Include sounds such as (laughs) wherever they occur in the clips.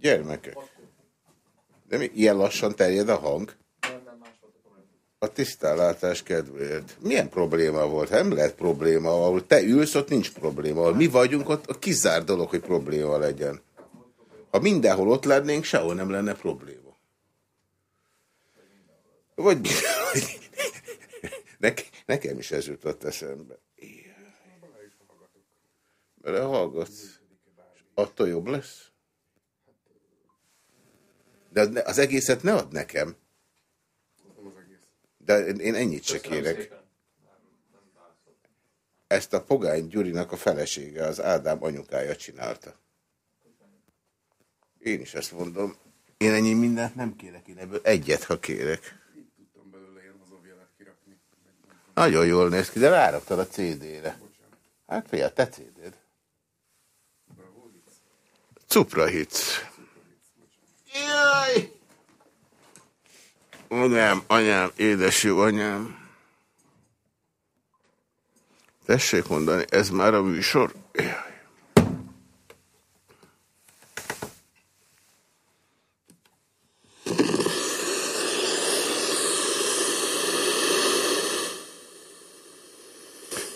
Gyermekek. De mi, ilyen lassan terjed a hang? A tisztánlátás kedvéért. Milyen probléma volt? Nem lehet probléma, ahol te ülsz, ott nincs probléma. Ahol mi vagyunk, ott a kizár dolog, hogy probléma legyen. Ha mindenhol ott lennénk, sehol nem lenne probléma. Vagy ne, nekem is ez jutott eszembe. Belehallgatsz? Attól jobb lesz? De az egészet ne ad nekem. De én ennyit se kérek. Ezt a Pogány Gyurinak a felesége, az Ádám anyukája csinálta. Én is ezt mondom. Én ennyi mindent nem kérek, én ebből egyet, ha kérek. Nagyon jól néz ki, de ráraktad a CD-re. Hát fél, te CD-d. Cupra hitsz. Jaj! Anyám, anyám, édes jó anyám. Tessék mondani, ez már a műsor? Jaj.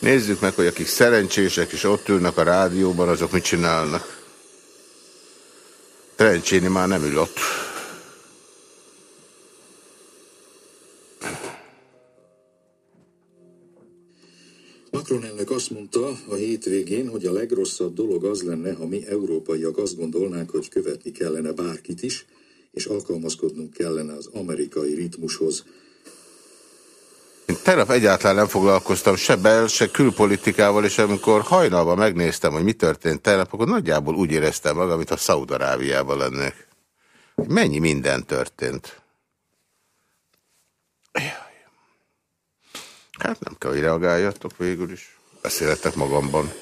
Nézzük meg, hogy akik szerencsések és ott ülnek a rádióban, azok mit csinálnak. Trencséni már nem ül ott. Macron elnök azt mondta a hétvégén, hogy a legrosszabb dolog az lenne, ha mi európaiak azt gondolnánk, hogy követni kellene bárkit is, és alkalmazkodnunk kellene az amerikai ritmushoz. Tegnap egyáltalán nem foglalkoztam se bel, se külpolitikával, és amikor hajnalban megnéztem, hogy mi történt tegnap, akkor nagyjából úgy éreztem magam, mint a Szaudarábiában lennék. Mennyi minden történt. Hát nem kell, hogy reagáljatok végül is. Beszéletek magamban.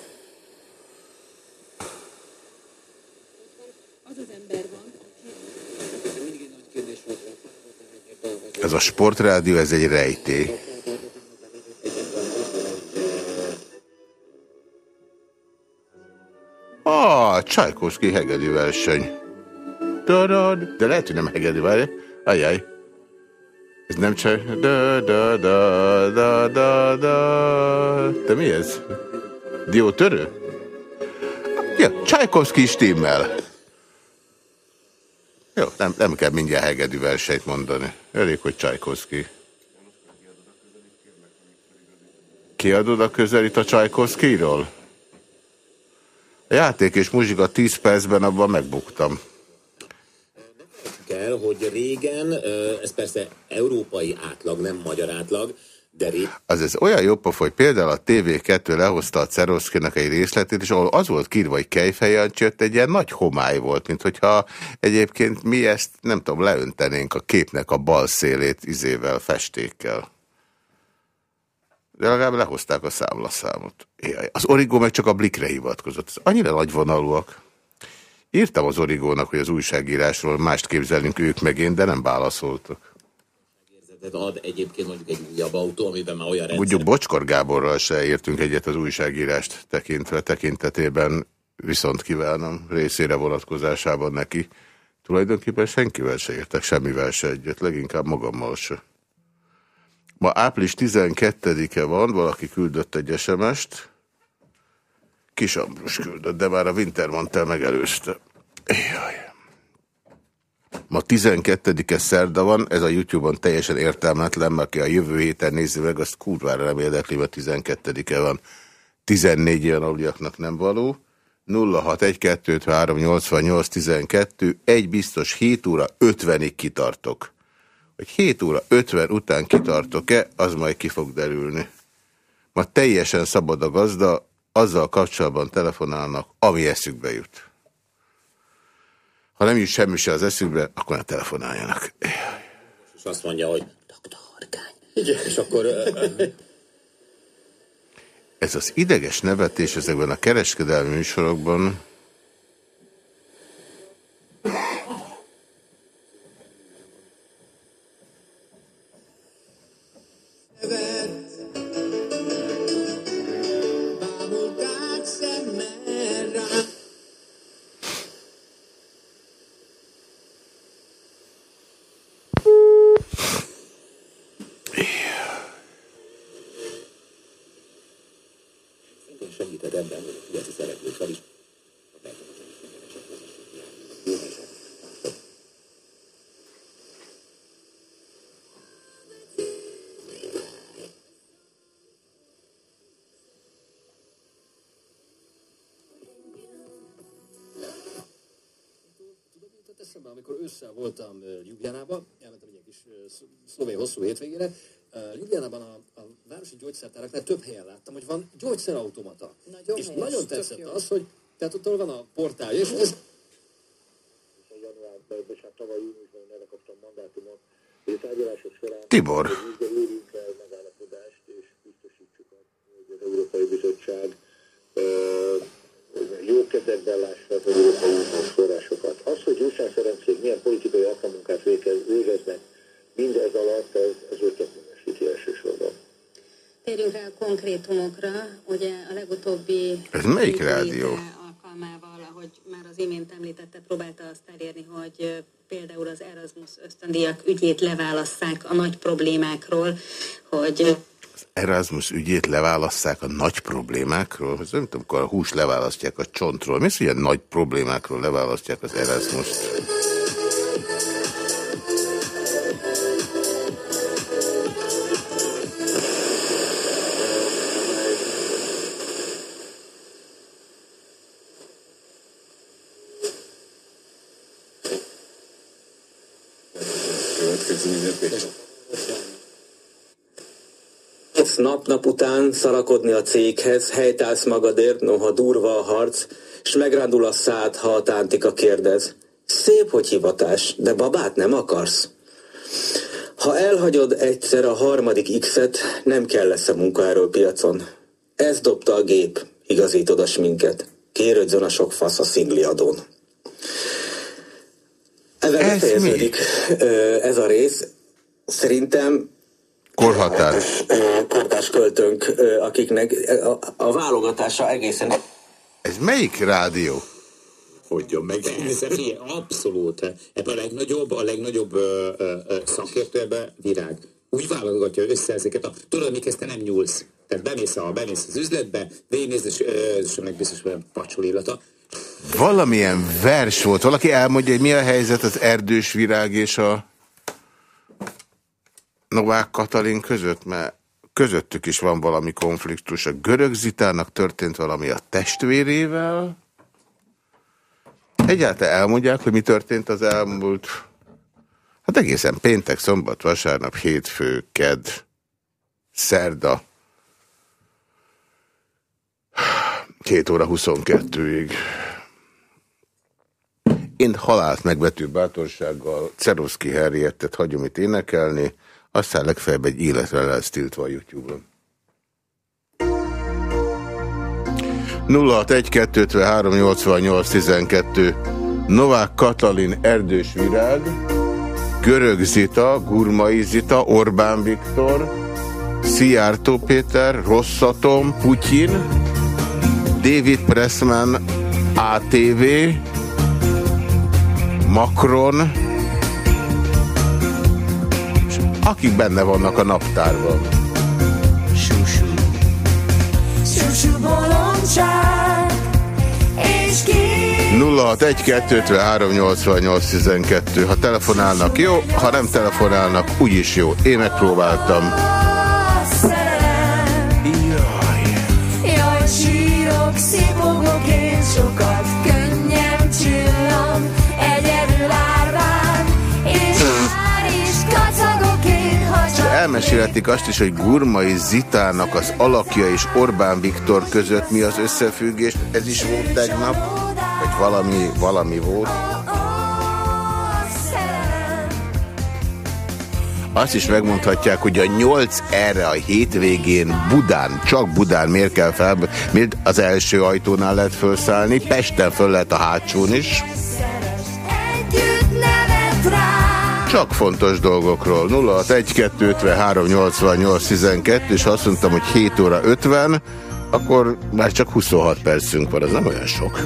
Ez a sportrádió, ez egy rejtély. Ah, Csajkovszki hegedű verseny. De lehet, hogy nem hegedű, várj. Ajjaj. Ez nem csak... Da, da, da, da, da, da. De mi ez? Diótörő? Ja, Csajkovszki stimmel. Jó, nem, nem kell mindjárt hegedű versenyt mondani. Elég, hogy Csajkovszki. Kiadod a közelít a Csajkovszkiról? A játék és muzsika 10 percben abban megbuktam. Kell, hogy régen, ez persze európai átlag, nem magyar átlag, de ré... Az ez olyan jobb, hogy például a TV2 lehozta a Ceroszkinak egy részletét, és ahol az volt kírva, hogy Kejfejancsi, ott egy ilyen nagy homály volt, mint hogyha egyébként mi ezt, nem tudom, leöntenénk a képnek a bal szélét izével, festékkel. De legalább lehozták a számlaszámot. Jaj, az Origo meg csak a Blikre hivatkozott. Ez annyira nagyvonalúak. Írtam az Origónak, hogy az újságírásról mást képzelünk ők meg én, de nem válaszoltak. ad egyébként mondjuk egy újabb autó, amiben már olyan rendszer... Mondjuk Bocskor Gáborral se értünk egyet az újságírást tekintve, tekintetében, viszont kívánom részére vonatkozásában neki. Tulajdonképpen senkivel se értek, semmivel se egyet, leginkább magammal se. Ma április 12-e van, valaki küldött egy SMS-t. Kis Ambrus küldött, de már a Wintermantel megelőzte. Jaj. Ma 12-e szerda van, ez a YouTube-on teljesen értelmetlen, mert aki a jövő héten nézi meg, azt kurvára nem érdekli, mert 12-e van. 14 ilyen aluliaknak nem való. 061238812, egy biztos 7 óra 50-ig kitartok hogy 7 óra 50 után kitartok-e, az majd ki fog derülni. Ma teljesen szabad a gazda, azzal kapcsolatban telefonálnak, ami eszükbe jut. Ha nem jut semmi se az eszükbe, akkor ne telefonáljanak. És azt mondja, hogy. Harkány. Igen. És akkor... Ez az ideges nevetés ezekben a kereskedelmi műsorokban amikor ősszel voltam Ljubljánában, elmentem egy kis szlovén hosszú hétvégére, Ljubljánában a, a városi gyógyszertáraknál több helyen láttam, hogy van gyógyszerautomata. Nagyon és helyes, nagyon tetszett az, hogy tehát ott van a portál, és ez... Tibor. Európai Bizottság jó kezekben lássa az Európai Uniós forrásokat. Az, hogy Gyurcsány Ferencék milyen politikai akamunkát végeznek, mindez alatt, ez, ez őket minősíti elsősorban. Térjünk rá a konkrétumokra. Ugye a legutóbbi... Ez melyik rádió? Alkalmával, ahogy már az imént említette, próbálta azt elérni, hogy például az Erasmus ösztöndiak ügyét leválasszák a nagy problémákról, hogy az Erasmus ügyét leválasszák a nagy problémákról? Ez nem tudom, amikor a hús leválasztják a csontról. Mi az, hogy a nagy problémákról leválasztják az Erasmus-t? Nap-nap után szarakodni a céghez, helytálsz magadért, noha durva a harc, és megrándul a szád, ha a tántika kérdez. Szép, hogy hivatás, de babát nem akarsz? Ha elhagyod egyszer a harmadik X-et, nem kell lesz a munkaerőpiacon. Ez dobta a gép, igazítod a sminket. Kérődzön a sok fasz a szingli adón. Ezzel ez befejeződik ez a rész. Szerintem Korhatár. Kortás költőnk, akiknek a, a válogatása egészen... Ez melyik rádió? Hogyan meg. Abszolút. Ebben a legnagyobb, a legnagyobb ö, ö, szakértő ebbe virág. Úgy válogatja össze ezeket. A, tudod, mikhez te nem nyúlsz. Tehát bemész, a, bemész az üzletbe, végignézd, és, és meg biztos olyan pacsol illata. Valamilyen vers volt. Valaki elmondja, hogy mi a helyzet az erdős virág és a Novák Katalin között, mert közöttük is van valami konfliktus. A görög Zitának történt valami a testvérével. Egyáltalán elmondják, hogy mi történt az elmúlt... Hát egészen péntek, szombat, vasárnap, hétfő, ked, szerda. 2 óra 22-ig. Én halált megvető bátorsággal Ceroszki Herriettet hagyom itt énekelni, aztán legfeljebb egy életre lesz tiltva a YouTube-on. 061-253-88-12 Novák Katalin Erdős Virág. Görög Zita, Gurmai Zita, Orbán Viktor. Szijjártó Péter, Rosszatom, Putyin. David Pressman, ATV Macron akik benne vannak a naptárban. Susú. Susú bolondság, és ki... 061-253-88-12. Ha telefonálnak, jó, ha nem telefonálnak, úgyis jó. Én megpróbáltam. Elmesélhetik azt is, hogy Gurmai Zitának az alakja és Orbán Viktor között mi az összefüggés. Ez is volt tegnap, vagy valami, valami volt. Azt is megmondhatják, hogy a nyolc erre a hétvégén Budán, csak Budán miért kell fel, miért az első ajtónál lehet felszállni, Pesten föl lehet a hátsón is. Csak fontos dolgokról. 061-253-88-12, és azt mondtam, hogy 7 óra 50, akkor már csak 26 percünk van, ez nem olyan sok.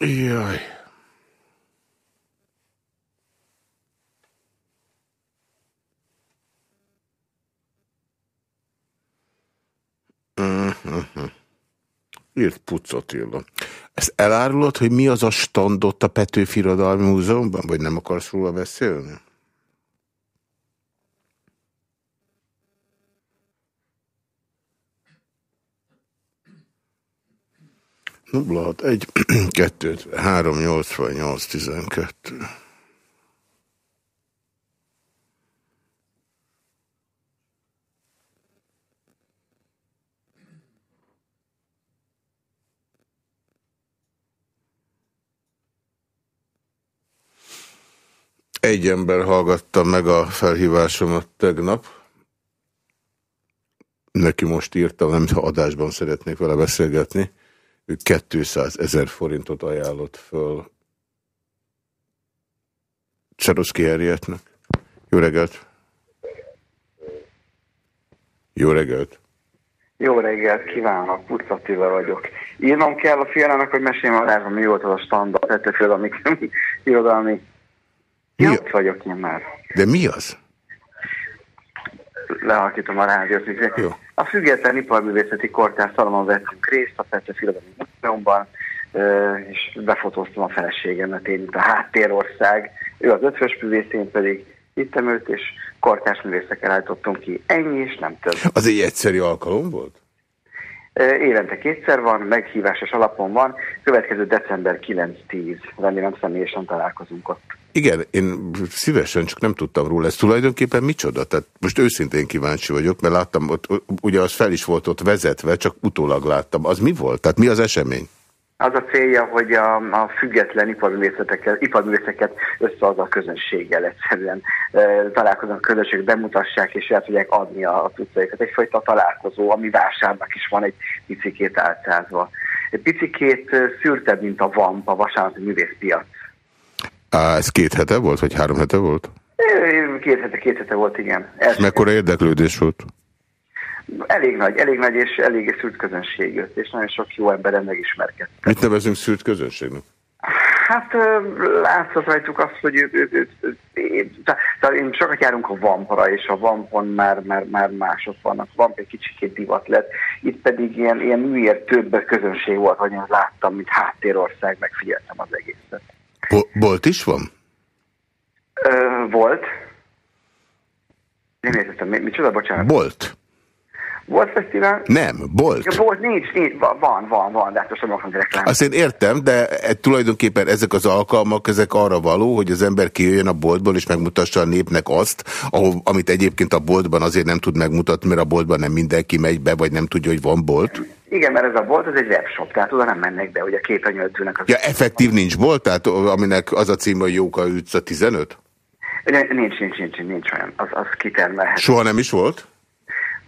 Jaj. Uh-huh. Írt Pucot Illa. Ezt elárulod, hogy mi az a standot a Petőfi Irodalmi Múzeumban, vagy nem akarsz róla beszélni? Nulla hat egy, (clears throat) kettő, három, nyolc, vagy nyolc, tizenkettő. Egy ember hallgatta meg a felhívásomat tegnap. Neki most írtam, nem ha adásban szeretnék vele beszélgetni. Ő 200 ezer forintot ajánlott föl Csaroszki Henrietnek. Jó reggelt! Jó reggelt! Jó reggelt kívánok, Puc Attila vagyok. Írnom kell a fiának, hogy meséljem a mi volt az a standard, tetőfélelmi (laughs) irodalmi Mi Ja, a- ott vagyok én már. De mi az? Lehalkítom a rádiót. Jó. A Független Iparművészeti Kortár Szalomon vettünk részt a Petőfi Irodalmi Múzeumban, és befotóztam a feleségemet, én itt a háttérország, ő az ötvös művész, én pedig ittem őt, és kortárs művészekkel állítottunk ki. Ennyi és nem több. Az egy egyszerű alkalom volt? Évente kétszer van, meghívásos alapon van, következő december 9-10, remélem személyesen találkozunk ott. Igen, én szívesen, csak nem tudtam róla. Ez tulajdonképpen micsoda? Tehát most őszintén kíváncsi vagyok, mert láttam, ott, ugye az fel is volt ott vezetve, csak utólag láttam. Az mi volt? Tehát mi az esemény? Az a célja, hogy a, a független iparművészeket összehoz a közönséggel egyszerűen e, találkoznak közönség, bemutassák és el tudják adni a, a cuccaikat. Egyfajta találkozó, ami vásárnak is van egy picikét álcázva. Egy picikét ö, szürtebb, mint a VAMP, a vasárnapi művészpiac. Á, ez két hete volt, vagy három hete volt? Két hete, két hete volt, igen. Ez Mekkora érdeklődés volt? elég nagy, elég nagy és elég szűrt közönség jött, és nagyon sok jó emberen megismerkedtem. Mit nevezünk szűrt közönségnek? Hát látszott rajtuk azt, hogy ő, ő, ő, ő, én, tá- én sokat járunk a Vampra, és a Vampon már, már, már mások vannak. Vamp egy kicsikét divat lett. Itt pedig ilyen, ilyen műért több közönség volt, hogy én láttam, mint háttérország, megfigyeltem az egészet. Bo- Bolt is van? Ö, volt. Nem értettem, mi, micsoda, bocsánat. Bolt? volt fesztivál? Nem, bolt. Ja, volt, nincs, nincs, van, van, van, de hát most nem akarom reklám. Azt én értem, de e, tulajdonképpen ezek az alkalmak, ezek arra való, hogy az ember kijöjjön a boltból, és megmutassa a népnek azt, ahol, amit egyébként a boltban azért nem tud megmutatni, mert a boltban nem mindenki megy be, vagy nem tudja, hogy van bolt. Igen, mert ez a bolt, ez egy webshop, tehát oda nem mennek be, ugye a képernyőtőnek az... Ja, effektív nincs bolt, tehát aminek az a cím, hogy Jóka utca 15? Nincs, nincs, nincs, nincs, olyan, az, az kitermelhet. Soha nem is volt?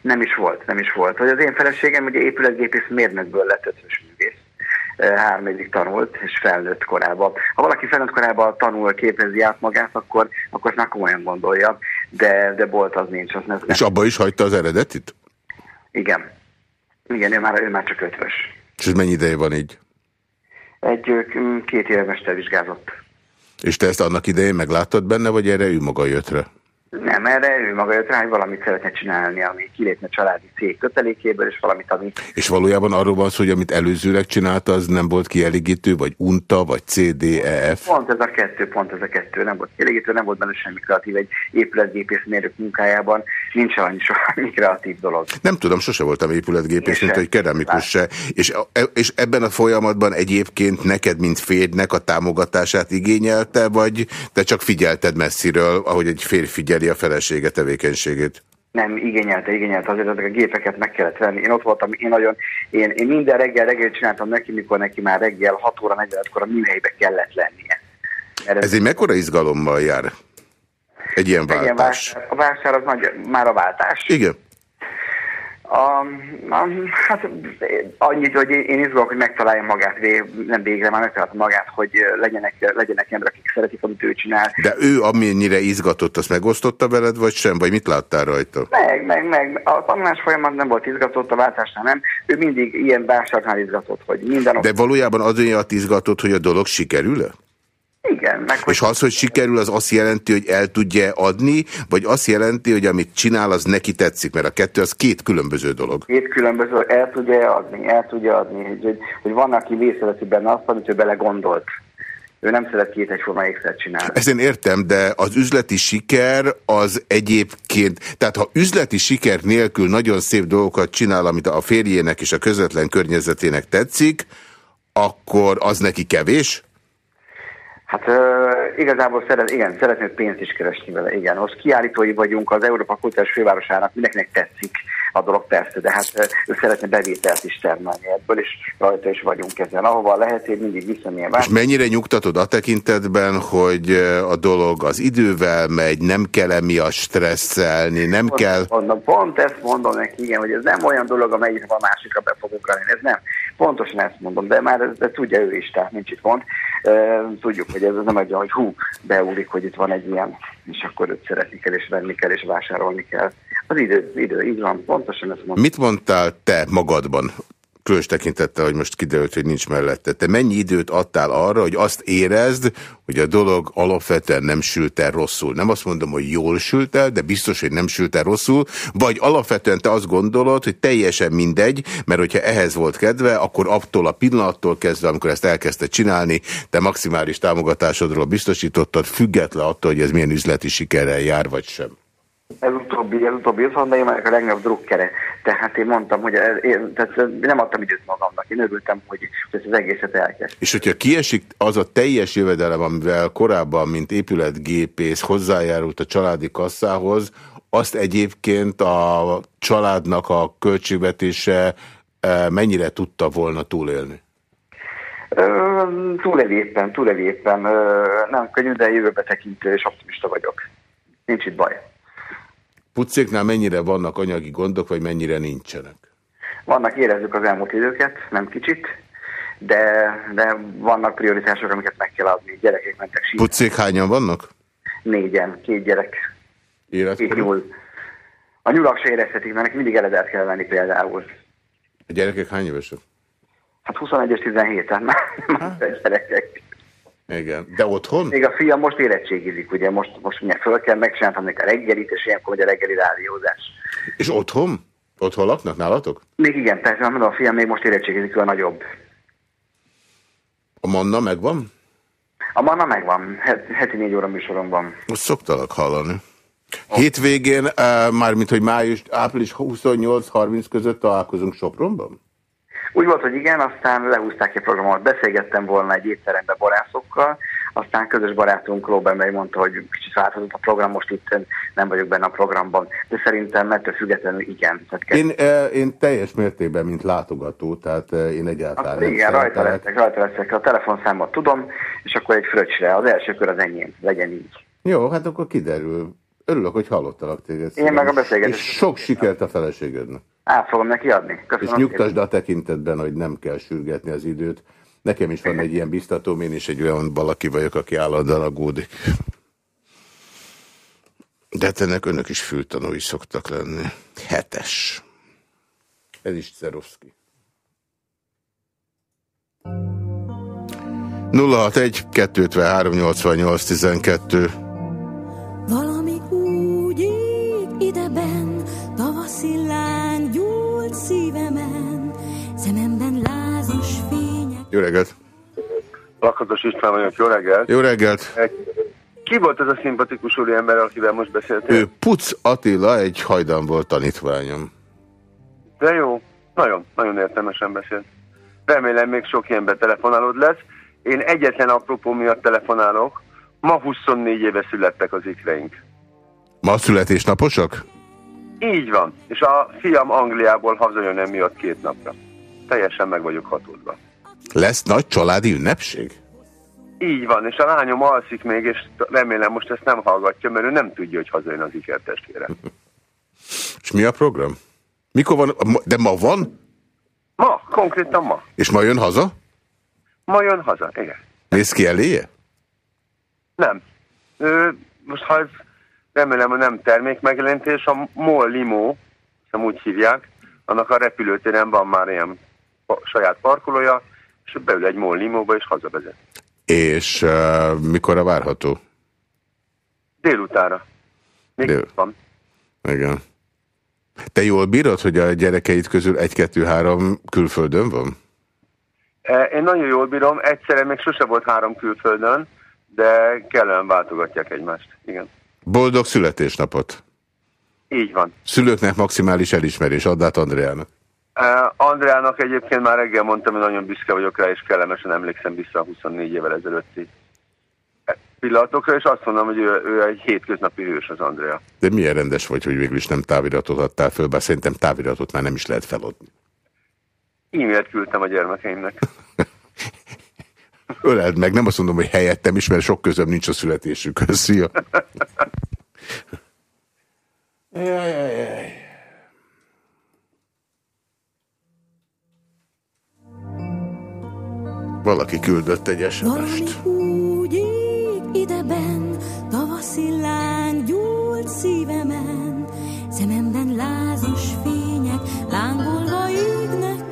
Nem is volt, nem is volt. Hogy az én feleségem ugye épületgépész mérnökből lett ötös művész. Három évig tanult, és felnőtt korában. Ha valaki felnőtt korában tanul, képezi át magát, akkor, akkor már komolyan gondolja, de, de bolt az nincs. Az nem, És abba is hagyta az eredetit? Igen. Igen, ő már, ő már csak ötvös. És ez mennyi ideje van így? Egy két éve mestervizsgázott. És te ezt annak idején megláttad benne, vagy erre ő maga jött rá? Nem, erre ő maga jött rá, hogy valamit szeretne csinálni, ami kilépne családi cég kötelékéből, és valamit, ami... És valójában arról van szó, hogy amit előzőleg csinálta, az nem volt kielégítő, vagy unta, vagy CDEF? Pont ez a kettő, pont ez a kettő, nem volt kielégítő, nem volt benne semmi kreatív, egy épületgépész mérők munkájában nincs annyi semmi (laughs) kreatív dolog. Nem tudom, sose voltam épületgépész, mint egy keramikus se. És, és ebben a folyamatban egyébként neked, mint férjnek a támogatását igényelte, vagy te csak figyelted messziről, ahogy egy férj figyel ismeri a felesége tevékenységét? Nem, igényelte, igényelte, azért ezek a gépeket meg kellett venni. Én ott voltam, én nagyon, én, én minden reggel reggel csináltam neki, mikor neki már reggel 6 óra 45-kor a műhelybe kellett lennie. ez, ez egy mekkora izgalommal jár? Egy ilyen váltás. Egy ilyen a vásár az nagy, már a váltás. Igen. A, a, hát annyit, hogy én izgulok, hogy megtalálja magát, vég, nem végre már megtalálta magát, hogy legyenek, legyenek emberek, akik szeretik, amit ő csinál. De ő amennyire izgatott, azt megosztotta veled, vagy sem? Vagy mit láttál rajta? Meg, meg, meg. A tanulás folyamat nem volt izgatott, a váltásnál nem. Ő mindig ilyen vásárnál izgatott, hogy minden... De valójában azért izgatott, hogy a dolog sikerül-e? Igen. Meg és ha az, hogy sikerül, az azt jelenti, hogy el tudja adni, vagy azt jelenti, hogy amit csinál, az neki tetszik, mert a kettő az két különböző dolog. Két különböző, el tudja adni, el tudja adni, hogy, hogy, hogy van, aki vészületi benne azt, amit ő bele gondolt. Ő nem szeret két egyforma ékszert csinálni. Ezt én értem, de az üzleti siker az egyébként, tehát ha üzleti siker nélkül nagyon szép dolgokat csinál, amit a férjének és a közvetlen környezetének tetszik, akkor az neki kevés? Hát uh, igazából szeret, igen, szeretnék pénzt is keresni vele, igen. Most kiállítói vagyunk az Európa Kultúrás Fővárosának, mindenkinek tetszik a dolog persze, de hát ő szeretne bevételt is termelni ebből, és rajta is vagyunk ezen. Ahova lehet, én mindig viszem ilyen És mennyire nyugtatod a tekintetben, hogy a dolog az idővel megy, nem kell emiatt stresszelni, nem pont, kell... Mondom, pont ezt mondom neki, igen, hogy ez nem olyan dolog, amelyik a másikra be fog ugrani. Ez nem. Pontosan ezt mondom, de már ez, ez tudja ő is, tehát nincs itt pont. Tudjuk, hogy ez nem egy hogy hú, beúlik, hogy itt van egy ilyen, és akkor őt szeretni kell, és venni kell, és vásárolni kell. Az idő, idő, így van, pontosan ezt mondom. Mit mondtál te magadban? Különös tekintette, hogy most kiderült, hogy nincs mellette. Te mennyi időt adtál arra, hogy azt érezd, hogy a dolog alapvetően nem sült el rosszul. Nem azt mondom, hogy jól sült el, de biztos, hogy nem sült el rosszul, vagy alapvetően te azt gondolod, hogy teljesen mindegy, mert hogyha ehhez volt kedve, akkor attól a pillanattól kezdve, amikor ezt elkezdte csinálni, te maximális támogatásodról biztosítottad, független attól, hogy ez milyen üzleti sikerrel jár, vagy sem. Ez utóbbi, ez utóbbi az de én a legnagyobb drukkere. Tehát én mondtam, hogy én, tehát nem adtam időt magamnak. Én örültem, hogy, ez az egészet elkezd. És hogyha kiesik az a teljes jövedelem, amivel korábban, mint épületgépész hozzájárult a családi kasszához, azt egyébként a családnak a költségvetése e, mennyire tudta volna túlélni? Túléli éppen. Nem könnyű, de jövőbe tekintő és optimista vagyok. Nincs itt baj. Pucéknál mennyire vannak anyagi gondok, vagy mennyire nincsenek? Vannak, érezzük az elmúlt időket, nem kicsit, de, de vannak prioritások, amiket meg kell adni. Gyerekek mentek sírni. Pucék hányan vannak? Négyen, két gyerek. Két nyúl. A nyulak se érezhetik, mert mindig eledelt kell venni például. A gyerekek hány évesek? Hát 21 és 17, tehát már, már gyerekek. Igen. De otthon? Még a fiam most érettségizik, ugye most, most ugye föl kell, megcsináltam neki a reggelit, és ilyenkor ugye a reggeli rádiózás. És otthon? Otthon laknak nálatok? Még igen, persze, mondom, a fiam még most érettségizik, ő a nagyobb. A manna megvan? A manna megvan, heti négy óra műsorom van. Most szoktalak hallani. Hétvégén, uh, mármint, hogy május, április 28-30 között találkozunk Sopronban? Úgy volt, hogy igen, aztán lehúzták a programot, beszélgettem volna egy étterembe barászokkal, aztán közös barátunk Lóben mondta, hogy kicsit változott a program, most itt nem vagyok benne a programban, de szerintem ettől függetlenül igen. Tehát én, eh, én teljes mértékben, mint látogató, tehát eh, én egyáltalán nem Igen, rajta leszek, rajta leszek, a telefonszámot tudom, és akkor egy fröccsre, az első kör az enyém, legyen így. Jó, hát akkor kiderül. Örülök, hogy hallottalak téged. Én meg a beszélgetés. És sok sikert a feleségednek. Át fogom neki adni. Köszönöm és nyugtasd a tekintetben, hogy nem kell sürgetni az időt. Nekem is van egy ilyen biztatóm, én is egy olyan valaki vagyok, aki állandóan aggódik. De hát ennek önök is fültanúi szoktak lenni. Hetes. Ez is Cerovszki. 061 253 88 12 Jó reggelt! Lakatos István vagyok, jó reggelt! Jó reggelt! Ki volt ez a szimpatikus úri ember, akivel most beszéltél? Ő Puc Attila, egy hajdan volt tanítványom. De jó, nagyon, nagyon értelmesen beszélt. Remélem még sok ilyen betelefonálód lesz. Én egyetlen apropó miatt telefonálok. Ma 24 éve születtek az ikreink. Ma születésnaposak? Így van. És a fiam Angliából hazajön emiatt két napra. Teljesen meg vagyok hatódva. Lesz nagy családi ünnepség? Így van, és a lányom alszik még, és remélem most ezt nem hallgatja, mert ő nem tudja, hogy hazajön az ikertestvére. És mi a program? Mikor van? De ma van? Ma, konkrétan ma. És ma jön haza? Ma jön haza, igen. Néz ki eléje? Nem. Ő, most ha ez remélem, hogy nem termék megjelentés, a MOL Limo, nem úgy hívják, annak a repülőtéren van már ilyen saját parkolója, és beül egy MOL Limóba és hazavezet. És uh, mikorra várható? Délutára. Még Dél. van. Igen. Te jól bírod, hogy a gyerekeid közül egy-kettő-három külföldön van? E, Én nagyon jól bírom, egyszerre még sose volt három külföldön, de kellően váltogatják egymást. Igen. Boldog születésnapot! Így van. Szülőknek maximális elismerés. Add át Andreának. Uh, Andreának egyébként már reggel mondtam, hogy nagyon büszke vagyok rá, és kellemesen emlékszem vissza a 24 évvel ezelőtti pillanatokra, és azt mondom, hogy ő, ő egy hétköznapi hős az Andrea. De milyen rendes vagy, hogy végül is nem táviratot adtál föl, bár szerintem táviratot már nem is lehet feladni. E-mailt küldtem a gyermekeimnek. (laughs) Öleld meg, nem azt mondom, hogy helyettem is, mert sok közöm nincs a születésükhöz. Szia! (laughs) Jaj, jaj, jaj. Valaki küldött egy SMS-t. Ideben, tavaszi lány gyúlt szívemen, szememben lázas fények, lángolva égnek,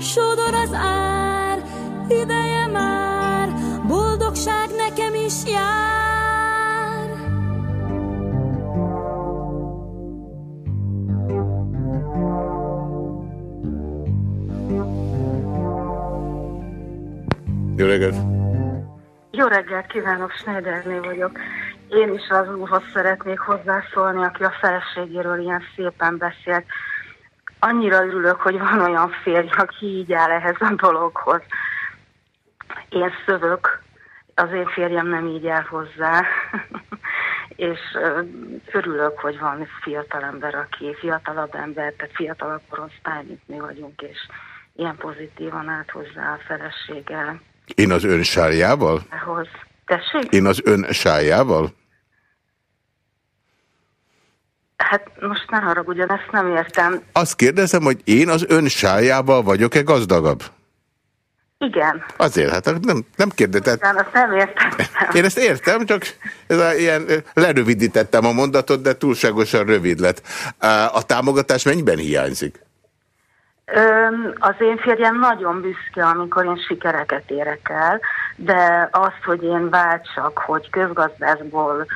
sodor az ár, ideje már, boldogság nekem is jár. Jó reggelt! Jó reggelt kívánok, Schneiderné vagyok. Én is az úrhoz szeretnék hozzászólni, aki a feleségéről ilyen szépen beszélt. Annyira örülök, hogy van olyan férj, aki így áll ehhez a dologhoz. Én szövök, az én férjem nem így áll hozzá. (laughs) És örülök, hogy van fiatal ember, aki fiatalabb ember, tehát fiatalabb korosztály, mint mi vagyunk, és ilyen pozitívan állt hozzá a feleséggel. Én az ön sárjával? Hoz. Tessék? Én az ön sájával? Hát most ne haragudjon, ezt nem értem. Azt kérdezem, hogy én az ön sájával vagyok-e gazdagabb? Igen. Azért, hát nem, nem kérdezem. Igen, azt nem értem. Én ezt értem, csak ez a, ilyen, lerövidítettem a mondatot, de túlságosan rövid lett. A támogatás mennyiben hiányzik? Az én férjem nagyon büszke, amikor én sikereket érek el, de azt, hogy én váltsak, hogy közgazdászból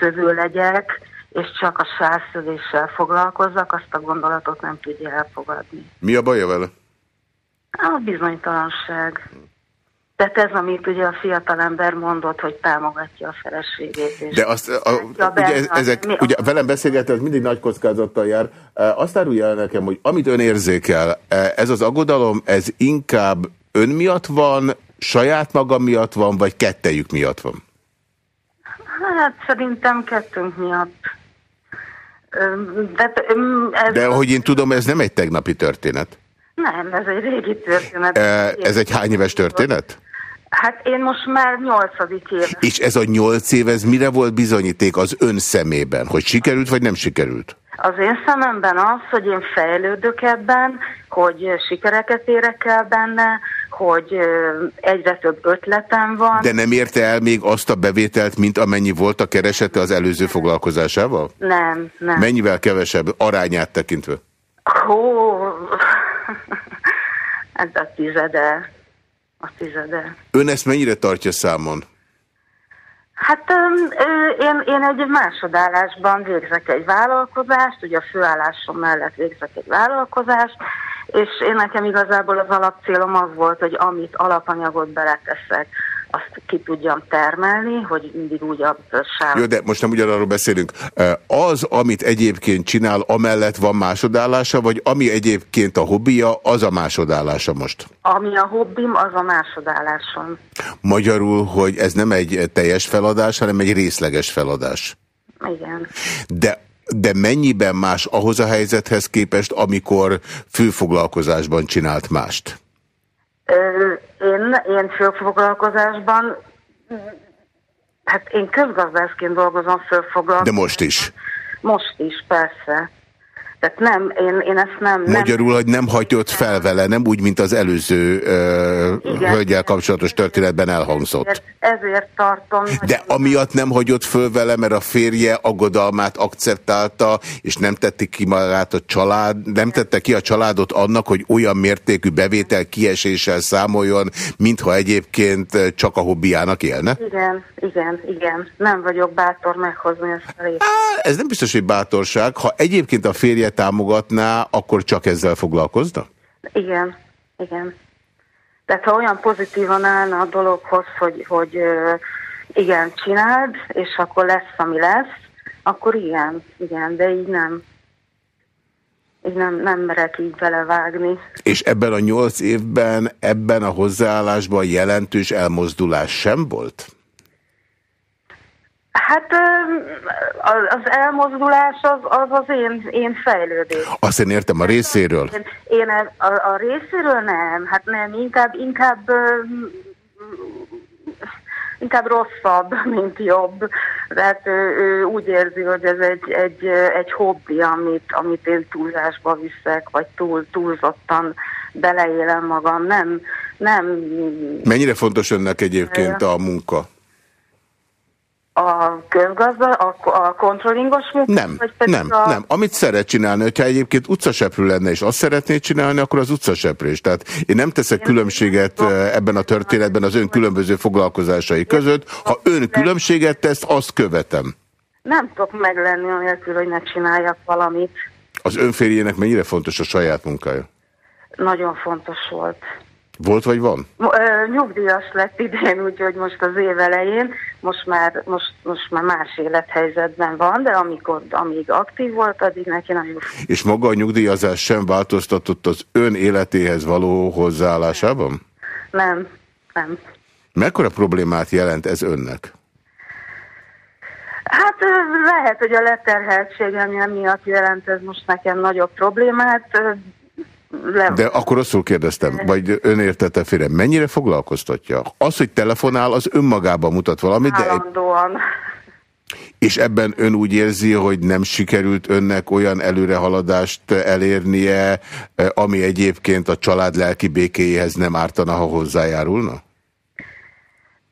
szövő legyek, és csak a sárszövéssel foglalkozzak, azt a gondolatot nem tudja elfogadni. Mi a baja vele? A bizonytalanság. Tehát ez, amit ugye a fiatalember mondott, hogy támogatja a feleségét. És De azt, a, ugye, ez, ezek, mi, ugye velem beszélgetve, ez mindig nagy kockázattal jár. Azt árulja el nekem, hogy amit ön érzékel, ez az aggodalom, ez inkább ön miatt van, saját maga miatt van, vagy kettejük miatt van? Hát szerintem kettőnk miatt. De, ez, De ahogy én tudom, ez nem egy tegnapi történet. Nem, ez egy régi történet. Ez egy hány éves történet? Hát én most már nyolcadik éve. És ez a nyolc év, ez mire volt bizonyíték az ön szemében? Hogy sikerült, vagy nem sikerült? Az én szememben az, hogy én fejlődök ebben, hogy sikereket érek el benne, hogy egyre több ötletem van. De nem érte el még azt a bevételt, mint amennyi volt a keresete az előző foglalkozásával? Nem, nem. Mennyivel kevesebb arányát tekintve? Hó, (laughs) hát a tizede. A tizede. Ön ezt mennyire tartja számon? Hát én, én egy másodállásban végzek egy vállalkozást, ugye a főállásom mellett végzek egy vállalkozást, és én nekem igazából az alapcélom az volt, hogy amit alapanyagot beleteszek, azt ki tudjam termelni, hogy mindig úgy sáv. Jó, de most nem ugyanarról beszélünk. Az, amit egyébként csinál, amellett van másodállása, vagy ami egyébként a hobbija, az a másodállása most? Ami a hobbim, az a másodállásom. Magyarul, hogy ez nem egy teljes feladás, hanem egy részleges feladás. Igen. De de mennyiben más ahhoz a helyzethez képest, amikor főfoglalkozásban csinált mást? Én, én főfoglalkozásban, hát én közgazdászként dolgozom főfoglalkozásban. De most is? Most is, persze. Tehát nem, én, én ezt nem... Magyarul, nem... hogy nem hagyott fel vele, nem úgy, mint az előző uh, hölgyel kapcsolatos történetben elhangzott. Ezért, ezért tartom... De amiatt nem hagyott föl vele, mert a férje aggodalmát akceptálta, és nem tette ki magát a család, nem tette ki a családot annak, hogy olyan mértékű bevétel kieséssel számoljon, mintha egyébként csak a hobbiának élne? Igen, igen, igen. Nem vagyok bátor meghozni ezt a részt. Ez nem biztos, hogy bátorság. Ha egyébként a férje támogatná, akkor csak ezzel foglalkozna? Igen, igen. Tehát ha olyan pozitívan állna a dologhoz, hogy, hogy igen, csináld, és akkor lesz, ami lesz, akkor igen, igen, de így nem. Így nem, nem merek így belevágni. És ebben a nyolc évben, ebben a hozzáállásban jelentős elmozdulás sem volt? Hát az elmozdulás az az, az én, én fejlődés. Azt én értem a részéről. Én, a, a részéről nem, hát nem, inkább, inkább inkább rosszabb, (laughs) mint jobb. Tehát ő, ő úgy érzi, hogy ez egy, egy, egy hobbi, amit, amit én túlzásba viszek, vagy túl, túlzottan beleélem magam. Nem, nem... Mennyire fontos önnek egyébként a munka? A közgazda, a, a kontrollingos munka? Nem, nem, a... nem. Amit szeret csinálni, hogyha egyébként utcaseprő lenne, és azt szeretné csinálni, akkor az utcaseprés. Tehát én nem teszek én különbséget én ebben a történetben az ön különböző foglalkozásai között. Ha ön különbséget tesz, azt követem. Nem tudok meglenni anélkül, hogy ne csináljak valamit. Az önférjének mennyire fontos a saját munkája? Nagyon fontos volt. Volt vagy van? Nyugdíjas lett idén, úgyhogy most az év elején, most már, most, most már más élethelyzetben van, de amikor, amíg aktív volt, addig neki nagyon... És maga a nyugdíjazás sem változtatott az ön életéhez való hozzáállásában? Nem, nem. Mekkora problémát jelent ez önnek? Hát lehet, hogy a leterheltségem miatt jelent ez most nekem nagyobb problémát, le... De akkor rosszul kérdeztem, vagy ön értette félre, mennyire foglalkoztatja? Az, hogy telefonál, az önmagában mutat valamit, de... Állandóan. És ebben ön úgy érzi, hogy nem sikerült önnek olyan előrehaladást elérnie, ami egyébként a család lelki békéjéhez nem ártana, ha hozzájárulna?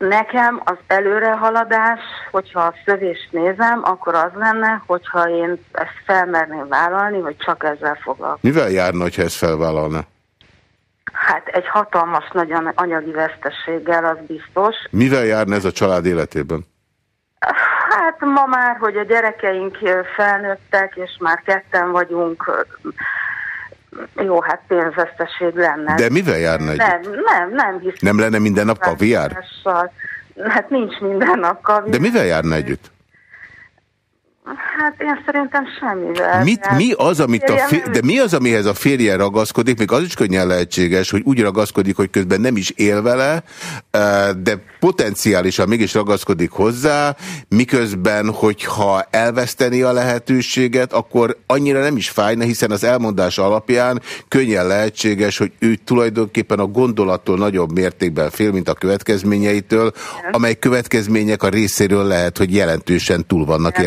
Nekem az előrehaladás, hogyha a szövést nézem, akkor az lenne, hogyha én ezt felmerném vállalni, vagy csak ezzel foglalkozom. Mivel járna, ha ezt felvállalna? Hát egy hatalmas nagy anyagi vesztességgel, az biztos. Mivel járna ez a család életében? Hát ma már, hogy a gyerekeink felnőttek, és már ketten vagyunk, jó, hát pénzveszteség lenne. De mivel járna együtt? Nem, nem, nem hiszem. Nem lenne minden nap kaviár? Hát nincs minden nap kaviár. De mivel járna együtt? Hát én szerintem semmivel. Mit, mi az, amit a fér, de mi az, amihez a férje ragaszkodik? Még az is könnyen lehetséges, hogy úgy ragaszkodik, hogy közben nem is él vele, de potenciálisan mégis ragaszkodik hozzá, miközben, hogyha elveszteni a lehetőséget, akkor annyira nem is fájna, hiszen az elmondás alapján könnyen lehetséges, hogy ő tulajdonképpen a gondolattól nagyobb mértékben fél, mint a következményeitől, amely következmények a részéről lehet, hogy jelentősen túl vannak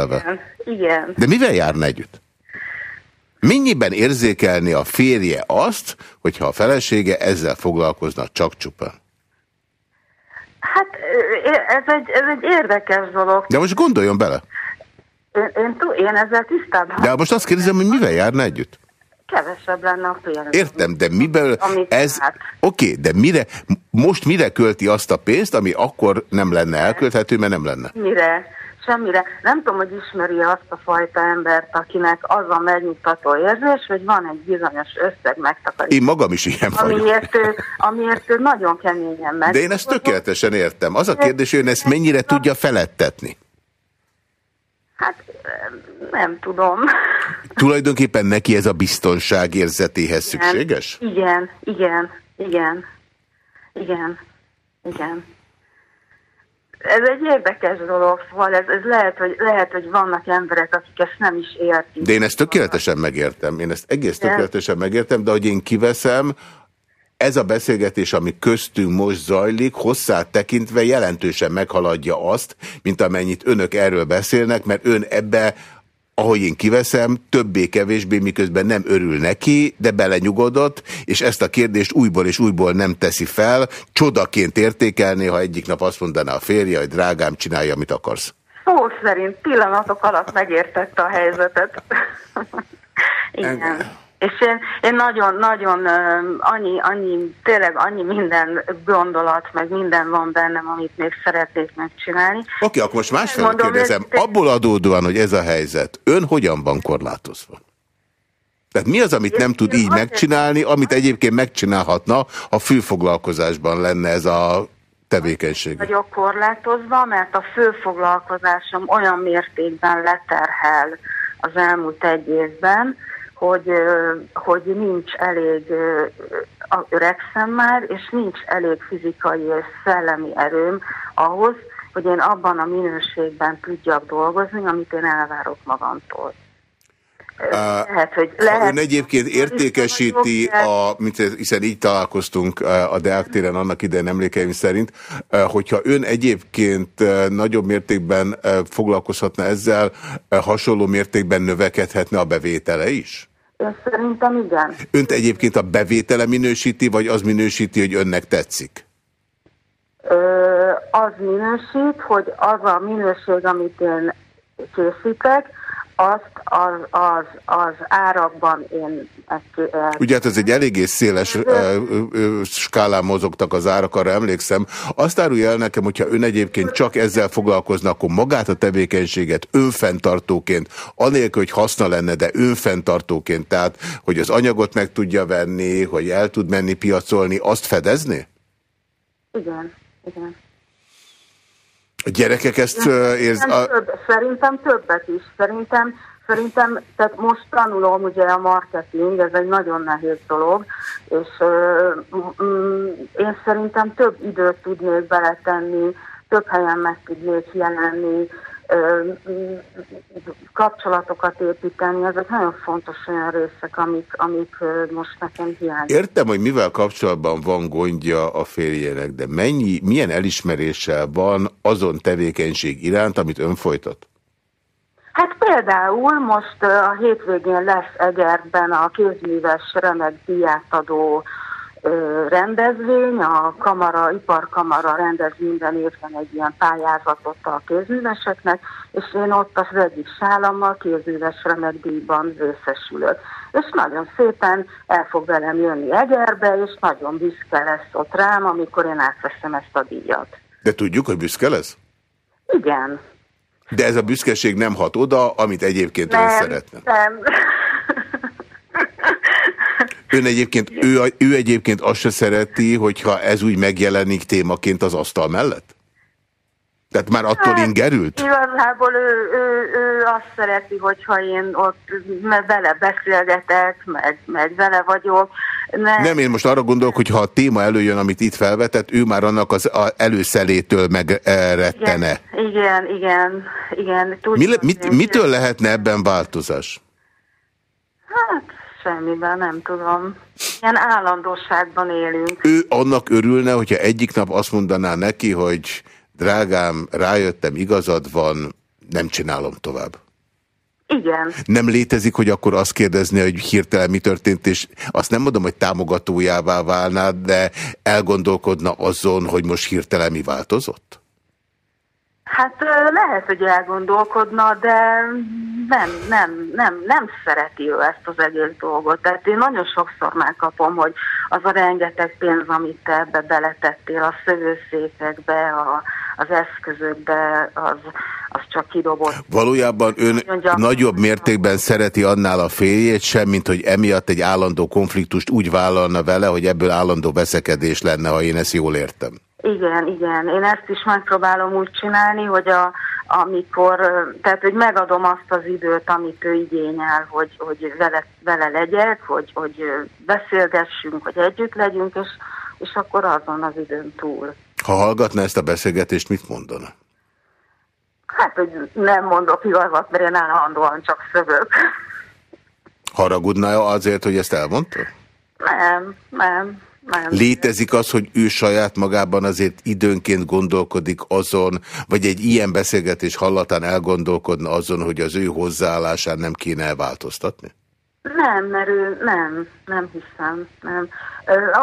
értékelve Igen. Igen. De mivel járna együtt? Mennyiben érzékelni a férje azt, hogyha a felesége ezzel foglalkozna csak csupán? Hát ez egy, ez egy érdekes dolog. De most gondoljon bele. Én, én, én ezzel tisztában. De most azt kérdezem, hogy mivel járna együtt? kevesebb lenne a pénz. Értem, de miből ez... hát. Oké, de mire, most mire költi azt a pénzt, ami akkor nem lenne elkölthető, mert nem lenne? Mire? Semmire. Nem tudom, hogy ismeri azt a fajta embert, akinek az a megnyugtató érzés, hogy van egy bizonyos összeg megtakarítás. Én magam is ilyen vagyok. Amiért ő, amiért ő nagyon keményen meg. De én ezt tökéletesen értem. Az a kérdés, hogy ön ezt mennyire tudja felettetni? Hát nem tudom. Tulajdonképpen neki ez a biztonság érzetéhez szükséges? Igen, igen, igen, igen, igen. Ez egy érdekes dolog, szóval ez, ez lehet, hogy, lehet, hogy vannak emberek, akik ezt nem is értik. De én ezt tökéletesen megértem. Én ezt egész tökéletesen megértem, de hogy én kiveszem, ez a beszélgetés, ami köztünk most zajlik, hosszát tekintve jelentősen meghaladja azt, mint amennyit önök erről beszélnek, mert ön ebbe, ahogy én kiveszem, többé-kevésbé, miközben nem örül neki, de belenyugodott, és ezt a kérdést újból és újból nem teszi fel, csodaként értékelni, ha egyik nap azt mondaná a férje, hogy drágám, csinálja, amit akarsz. Szó szerint pillanatok alatt megértette a helyzetet. (laughs) Igen. És én, én nagyon, nagyon annyi, annyi, tényleg annyi minden gondolat, meg minden van bennem, amit még szeretnék megcsinálni. Oké, akkor most másfél kérdezem. ez- Abból adódóan, hogy ez a helyzet, ön hogyan van korlátozva? Tehát mi az, amit nem tud így megcsinálni, amit egyébként megcsinálhatna, ha főfoglalkozásban lenne ez a tevékenység? vagyok korlátozva, mert a fő foglalkozásom olyan mértékben leterhel az elmúlt egy évben, hogy, hogy nincs elég, öregszem már, és nincs elég fizikai és szellemi erőm ahhoz, hogy én abban a minőségben tudjak dolgozni, amit én elvárok magamtól. Lehet, hogy Ha lehet, ön egyébként értékesíti, a, hiszen így találkoztunk a Deák téren annak idején emlékeim szerint, hogyha ön egyébként nagyobb mértékben foglalkozhatna ezzel, hasonló mértékben növekedhetne a bevétele is? Én szerintem igen. Önt egyébként a bevétele minősíti, vagy az minősíti, hogy önnek tetszik? Ö, az minősít, hogy az a minőség, amit én készítek, azt az, az, az árakban én ezt, Ugye hát ez egy eléggé széles ö, ö, skálán mozogtak az árak, arra emlékszem. Azt árulja el nekem, hogyha ön egyébként csak ezzel foglalkozna, akkor magát a tevékenységet önfenntartóként, anélkül, hogy haszna lenne, de önfenntartóként, tehát hogy az anyagot meg tudja venni, hogy el tud menni piacolni, azt fedezni? Igen, igen. A gyerekek ezt ö, érz... Szerintem, A... több, szerintem többet is. Szerintem, szerintem, tehát most tanulom ugye a marketing, ez egy nagyon nehéz dolog, és ö, mm, én szerintem több időt tudnék beletenni, több helyen meg tudnék jelenni, ö, kapcsolatokat építeni, ezek nagyon fontos olyan részek, amik, amik most nekem hiányzik. Értem, hogy mivel kapcsolatban van gondja a férjének, de mennyi, milyen elismeréssel van azon tevékenység iránt, amit ön folytat? Hát például most a hétvégén lesz Egerben a kézműves remek díjátadó ö, rendezvény, a kamara, iparkamara rendez minden évben egy ilyen pályázatot a kézműveseknek, és én ott az egyik sálammal kézműves remek díjban részesülök. És nagyon szépen el fog velem jönni Egerbe, és nagyon büszke lesz ott rám, amikor én átveszem ezt a díjat. De tudjuk, hogy büszke lesz? Igen. De ez a büszkeség nem hat oda, amit egyébként ön szeretne. nem. Ön egyébként, ő, ő egyébként azt se szereti, hogyha ez úgy megjelenik témaként az asztal mellett? Tehát már attól Hát, ingerült? Igazából ő, ő, ő azt szereti, hogyha én ott vele beszélgetek, meg, meg vele vagyok. Ne, Nem, én most arra gondolok, hogy ha a téma előjön, amit itt felvetett, ő már annak az előszelétől megrettene. igen, igen, igen. Mi, Tudja, le- mit, mitől lehetne ebben változás? Hát semmiben, nem tudom. Ilyen állandóságban élünk. Ő annak örülne, hogyha egyik nap azt mondaná neki, hogy drágám, rájöttem, igazad van, nem csinálom tovább. Igen. Nem létezik, hogy akkor azt kérdezni, hogy hirtelen mi történt, és azt nem mondom, hogy támogatójává válnád, de elgondolkodna azon, hogy most hirtelen mi változott? Hát lehet, hogy elgondolkodna, de nem, nem, nem, nem szereti ő ezt az egész dolgot. Tehát én nagyon sokszor megkapom, hogy az a rengeteg pénz, amit te ebbe beletettél, a szövőszékekbe, a, az eszközökbe, az, az csak kidobott. Valójában ön nagyobb mértékben szereti annál a férjét sem, mint hogy emiatt egy állandó konfliktust úgy vállalna vele, hogy ebből állandó veszekedés lenne, ha én ezt jól értem. Igen, igen. Én ezt is megpróbálom úgy csinálni, hogy a, amikor, tehát hogy megadom azt az időt, amit ő igényel, hogy, hogy vele, vele legyek, hogy, hogy beszélgessünk, hogy együtt legyünk, és, és akkor azon az időn túl. Ha hallgatna ezt a beszélgetést, mit mondana? Hát, hogy nem mondok igazat, mert én állandóan csak szövök. Haragudna -e azért, hogy ezt elmondta? Nem, nem. Nem. Létezik az, hogy ő saját magában azért időnként gondolkodik azon, vagy egy ilyen beszélgetés hallatán elgondolkodna azon, hogy az ő hozzáállásán nem kéne elváltoztatni? Nem, mert ő nem, nem hiszem, nem.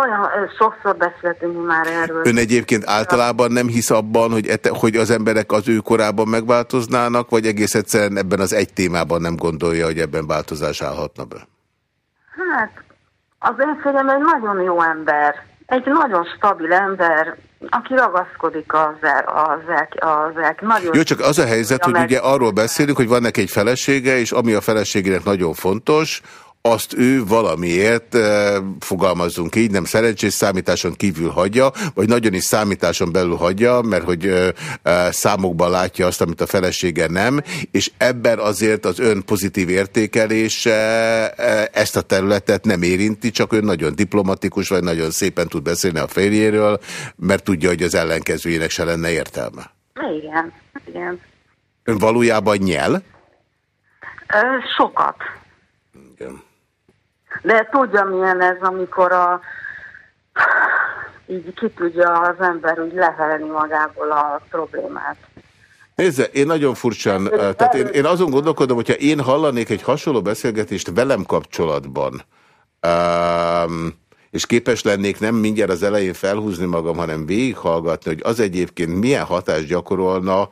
Olyan sokszor beszéltünk már erről. Ön egyébként általában nem hisz abban, hogy, ete, hogy az emberek az ő korában megváltoznának, vagy egész egyszerűen ebben az egy témában nem gondolja, hogy ebben változás állhatna be? Hát az én férjem egy nagyon jó ember, egy nagyon stabil ember, aki ragaszkodik az, az, az, nagyon... Jó, csak az a helyzet, hogy ugye arról beszélünk, hogy van neki egy felesége, és ami a feleségének nagyon fontos, azt ő valamiért, fogalmazzunk így, nem szerencsés számításon kívül hagyja, vagy nagyon is számításon belül hagyja, mert hogy számokban látja azt, amit a felesége nem, és ebben azért az ön pozitív értékelése ezt a területet nem érinti, csak ön nagyon diplomatikus, vagy nagyon szépen tud beszélni a férjéről, mert tudja, hogy az ellenkezőjének se lenne értelme. Igen, igen. Ön valójában nyel? Sokat. Igen. De tudja, milyen ez, amikor a, így ki tudja az ember úgy lehelni magából a problémát. Nézze, én nagyon furcsán, tehát én, én azon gondolkodom, hogyha én hallanék egy hasonló beszélgetést velem kapcsolatban, um, és képes lennék nem mindjárt az elején felhúzni magam, hanem végighallgatni, hogy az egyébként milyen hatást gyakorolna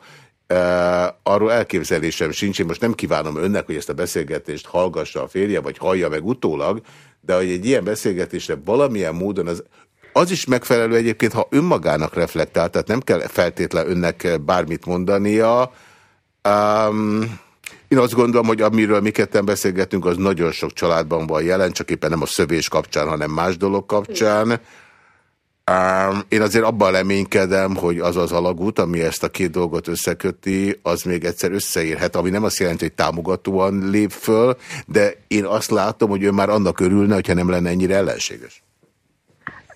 Uh, arról elképzelésem sincs, én most nem kívánom önnek, hogy ezt a beszélgetést hallgassa a férje, vagy hallja meg utólag, de hogy egy ilyen beszélgetésre valamilyen módon az, az is megfelelő egyébként, ha önmagának reflektál, tehát nem kell feltétlen önnek bármit mondania. Um, én azt gondolom, hogy amiről mi ketten beszélgetünk, az nagyon sok családban van jelen, csak éppen nem a szövés kapcsán, hanem más dolog kapcsán. Um, én azért abban reménykedem, hogy az az alagút, ami ezt a két dolgot összeköti, az még egyszer összeérhet, ami nem azt jelenti, hogy támogatóan lép föl, de én azt látom, hogy ő már annak örülne, hogyha nem lenne ennyire ellenséges.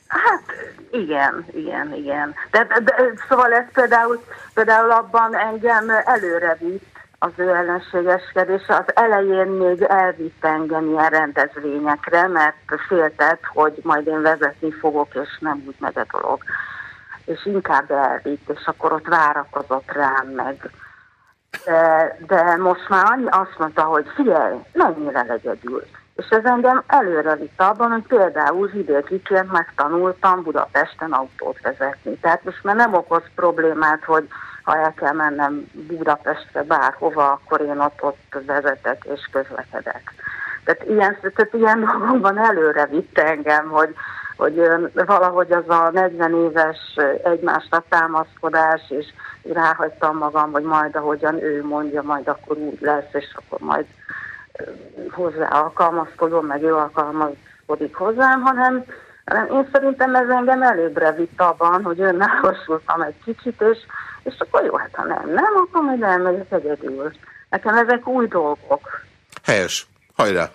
Hát igen, igen, igen. De, de, de szóval ez például, például abban engem előre vitt, az ő ellenségeskedése. Az elején még elvitt engem ilyen rendezvényekre, mert féltett, hogy majd én vezetni fogok, és nem úgy megy a dolog. És inkább elvitt, és akkor ott várakozott rám meg. De, de most már annyi azt mondta, hogy figyelj, mennyire legyedült. És ez engem előre vitt abban, hogy például vidékiként megtanultam Budapesten autót vezetni. Tehát most már nem okoz problémát, hogy ha el kell mennem Budapestre bárhova, akkor én ott, ott vezetek és közlekedek. Tehát ilyen, tehát ilyen dolgokban előre vitt engem, hogy, hogy valahogy az a 40 éves egymásra támaszkodás, és ráhagytam magam, hogy majd ahogyan ő mondja, majd akkor úgy lesz, és akkor majd hozzá alkalmazkodom, meg ő alkalmazkodik hozzám, hanem, hanem én szerintem ez engem előbbre vitt abban, hogy önállósultam (laughs) egy kicsit, és, és akkor jó, hát ha nem, nem, akkor majd elmegyek egyedül. Nekem ezek új dolgok. Helyes. Hajrá!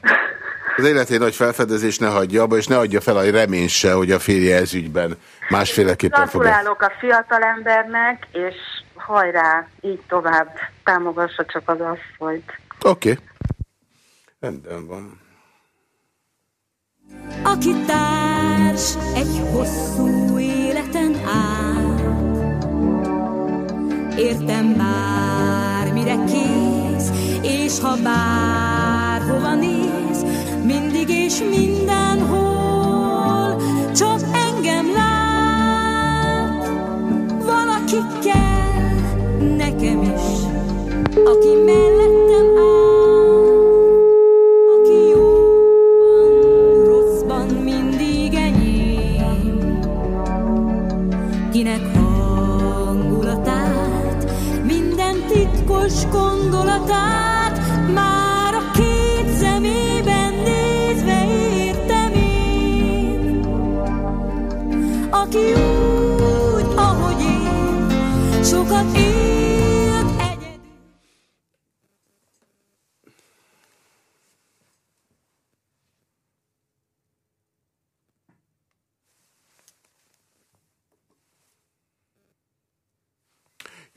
Az életén nagy felfedezés ne hagyja abba, és ne adja fel a remény se, hogy a férje ez ügyben másféleképpen fog. Gratulálok a fiatal embernek, és hajrá, így tovább támogassa csak az asszonyt. Oké. Okay. Rendben van. Aki társ egy hosszú életen át, értem bármire kész, és ha bárhova néz, mindig és mindenhol csak engem lát. Valaki kell, nekem is, aki mellettem áll,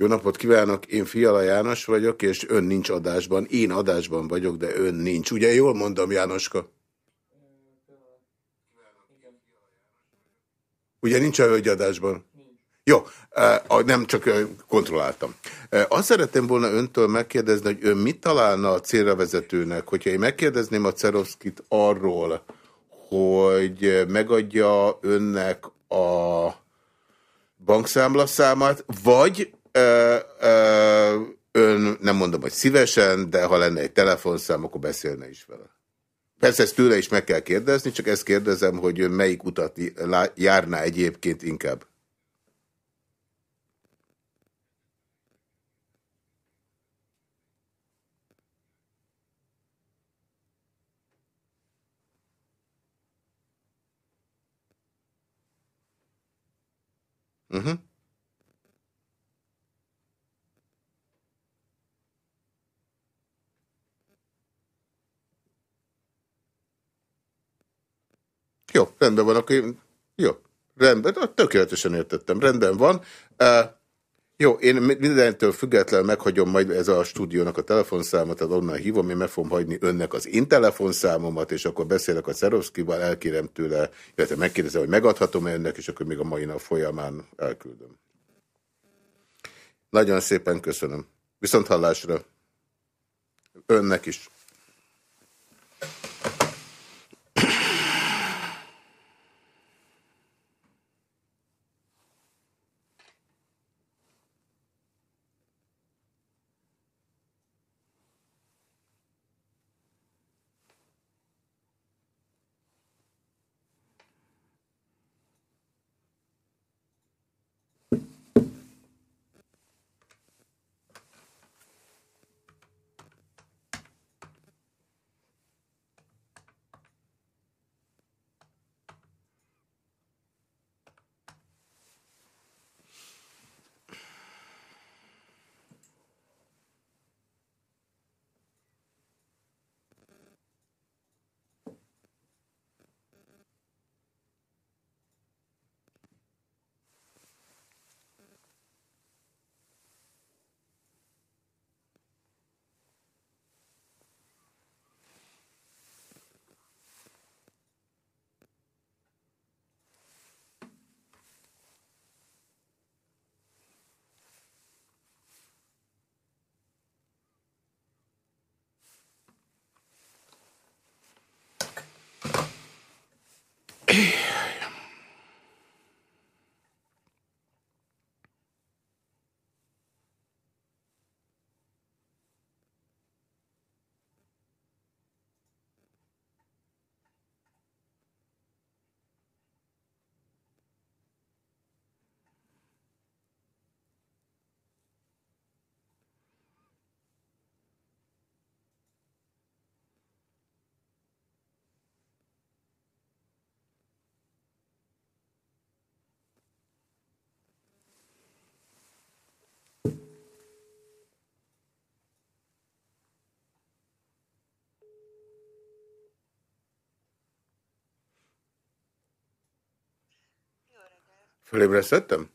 Jó napot kívánok, én Fiala János vagyok, és ön nincs adásban. Én adásban vagyok, de ön nincs. Ugye jól mondom, Jánoska? Ugye nincs a hölgy adásban? Jó, nem csak kontrolláltam. Azt szerettem volna öntől megkérdezni, hogy ön mit találna a célra vezetőnek, hogyha én megkérdezném a Cerovszkit arról, hogy megadja önnek a bankszámlaszámát, vagy ö, ö, ön, nem mondom, hogy szívesen, de ha lenne egy telefonszám, akkor beszélne is vele. Persze ezt tőle is meg kell kérdezni, csak ezt kérdezem, hogy ön melyik utat járná egyébként inkább. Uh-huh. Jó, rendben van, akkor. Jó, rendben, tökéletesen értettem, rendben van. Jó, én mindentől függetlenül meghagyom majd ez a stúdiónak a telefonszámot, tehát onnan hívom, én meg fogom hagyni önnek az én telefonszámomat, és akkor beszélek a Szerovszkival, elkérem tőle, illetve megkérdezem, hogy megadhatom-e önnek, és akkor még a mai nap folyamán elküldöm. Nagyon szépen köszönöm. Viszont hallásra. Önnek is. Fölébresztettem?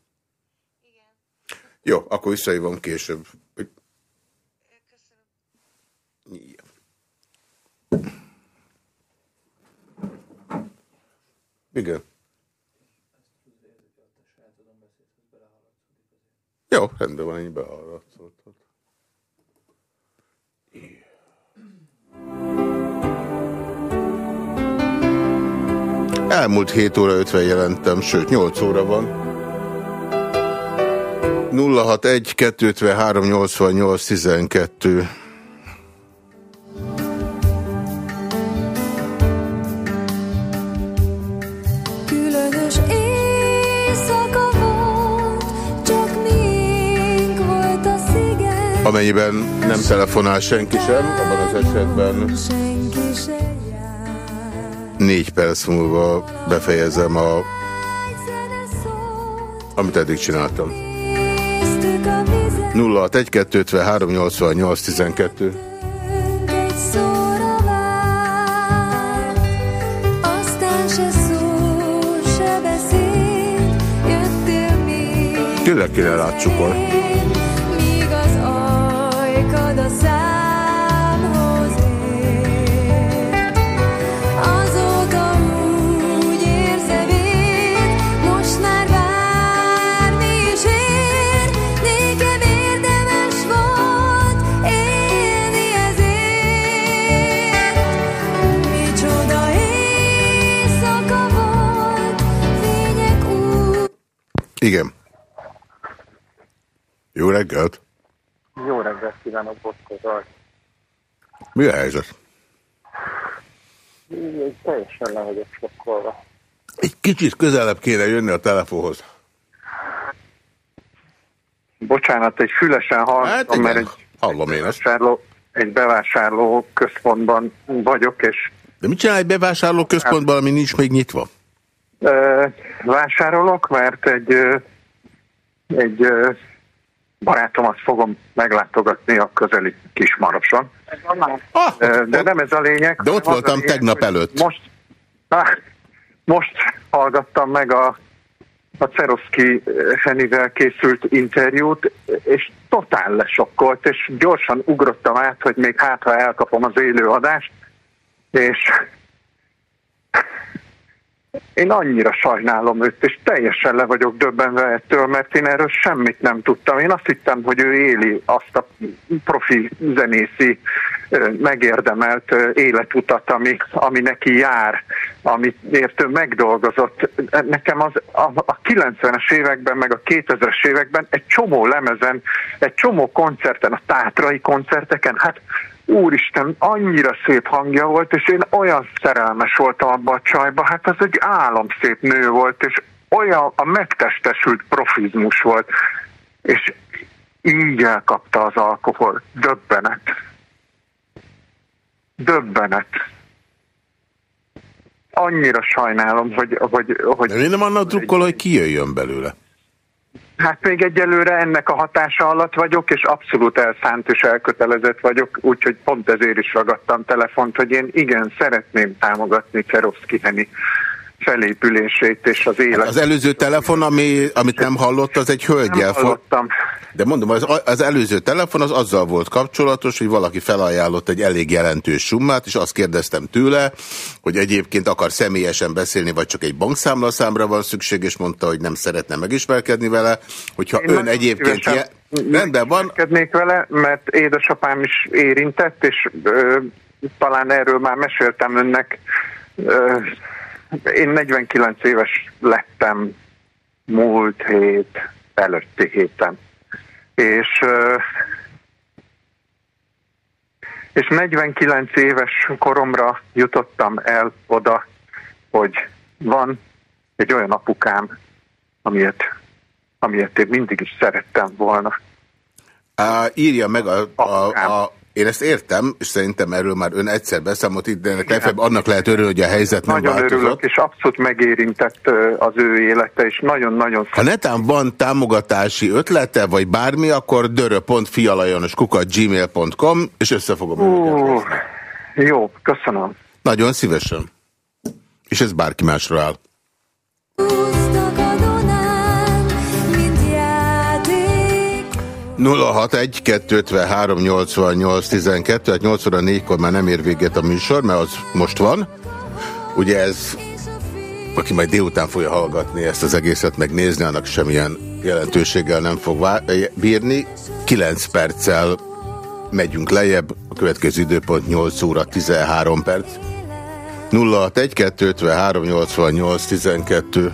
Igen. Jó, akkor visszahívom később. Hogy- Igen. Igen. Jó, rendben van, ennyi behallatszoltat. Elmúlt 7 óra 50 jelentem, sőt 8 óra van. 061 253 88 12 Különös éjszaka volt, csak miénk volt a sziget. Amennyiben nem telefonál senki sem, abban az esetben négy perc múlva befejezem a, amit eddig csináltam. néztük a vizet, 061 253 88 12 egy szóra várt. Aztán reggelt! Jó reggelt kívánok, Boszkó Zsolt. Mi a helyzet? Így Teljesen le vagyok sokkolva. Egy kicsit közelebb kéne jönni a telefonhoz. Bocsánat, egy fülesen hallgatom, Hát igen, mert egy hallom én ezt. bevásárló, egy bevásárló központban vagyok, és De mit csinál egy bevásárló központban, ami nincs még nyitva? vásárolok, mert egy, egy barátomat fogom meglátogatni a közeli Kismaroson. Ah, De nem ez a lényeg. De ott voltam lényeg, tegnap előtt. Most, ah, most hallgattam meg a, a Cerovszki Henivel készült interjút, és totál lesokkolt, és gyorsan ugrottam át, hogy még hát, ha elkapom az élő adást, és én annyira sajnálom őt, és teljesen le vagyok döbbenve ettől, mert én erről semmit nem tudtam. Én azt hittem, hogy ő éli azt a profi zenészi megérdemelt életutat, ami, ami neki jár, amit ő megdolgozott. Nekem az a, a 90-es években, meg a 2000-es években egy csomó lemezen, egy csomó koncerten, a tátrai koncerteken, hát Úristen, annyira szép hangja volt, és én olyan szerelmes voltam abba a csajba, hát az egy álomszép nő volt, és olyan a megtestesült profizmus volt, és így elkapta az alkohol. Döbbenet. Döbbenet. Annyira sajnálom, hogy... hogy, hogy De én nem annak drukkol, hogy kijöjjön belőle. Hát még egyelőre ennek a hatása alatt vagyok, és abszolút elszánt és elkötelezett vagyok, úgyhogy pont ezért is ragadtam telefont, hogy én igen, szeretném támogatni Cserovszki Heni felépülését és az élet. Az előző telefon, ami, amit nem hallott, az egy hölgyel Nem hallottam. De mondom, az, az előző telefon az azzal volt kapcsolatos, hogy valaki felajánlott egy elég jelentős summát, és azt kérdeztem tőle, hogy egyébként akar személyesen beszélni, vagy csak egy bankszámlaszámra van szükség, és mondta, hogy nem szeretne megismerkedni vele, hogyha Én ön egyébként... szívesen. Rendben van, vele, mert édesapám is érintett, és ö, talán erről már meséltem önnek. Ö, én 49 éves lettem múlt hét, előtti héten. És, és 49 éves koromra jutottam el oda, hogy van egy olyan apukám, amiért, amiért én mindig is szerettem volna. Á, írja meg a, a, a... Én ezt értem, és szerintem erről már ön egyszer beszámolt itt, de ennek legfeljebb annak lehet örülni, hogy a helyzet nem Nagyon változott. örülök, és abszolút megérintett az ő élete, és nagyon-nagyon Ha netán van támogatási ötlete, vagy bármi, akkor dörö.fialajanoskukat.gmail.com, és össze fogom. Jó, köszönöm. Nagyon szívesen. És ez bárki másra áll. 061 253 88 12, hát 8 óra 4-kor már nem ér véget a műsor, mert az most van. Ugye ez, aki majd délután fogja hallgatni ezt az egészet, megnézni, annak semmilyen jelentőséggel nem fog bírni. 9 perccel megyünk lejjebb, a következő időpont 8 óra 13 perc. 061 253 88 12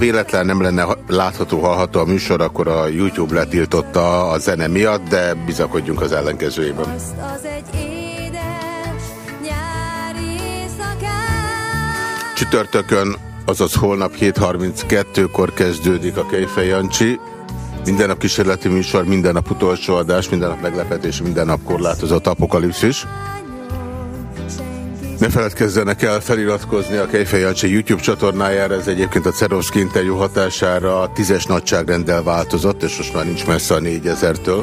véletlen nem lenne ha- látható, hallható a műsor, akkor a YouTube letiltotta a zene miatt, de bizakodjunk az ellenkezőjében. Csütörtökön, azaz holnap 7.32-kor kezdődik a Kejfej Jancsi. Minden nap kísérleti műsor, minden nap utolsó adás, minden nap meglepetés, minden nap korlátozott apokalipszis. Ne feledkezzenek el feliratkozni a Kejfej Jancsi YouTube csatornájára, ez egyébként a Cerovszki interjú hatására tízes nagyságrendel változott, és most már nincs messze a 4000-től.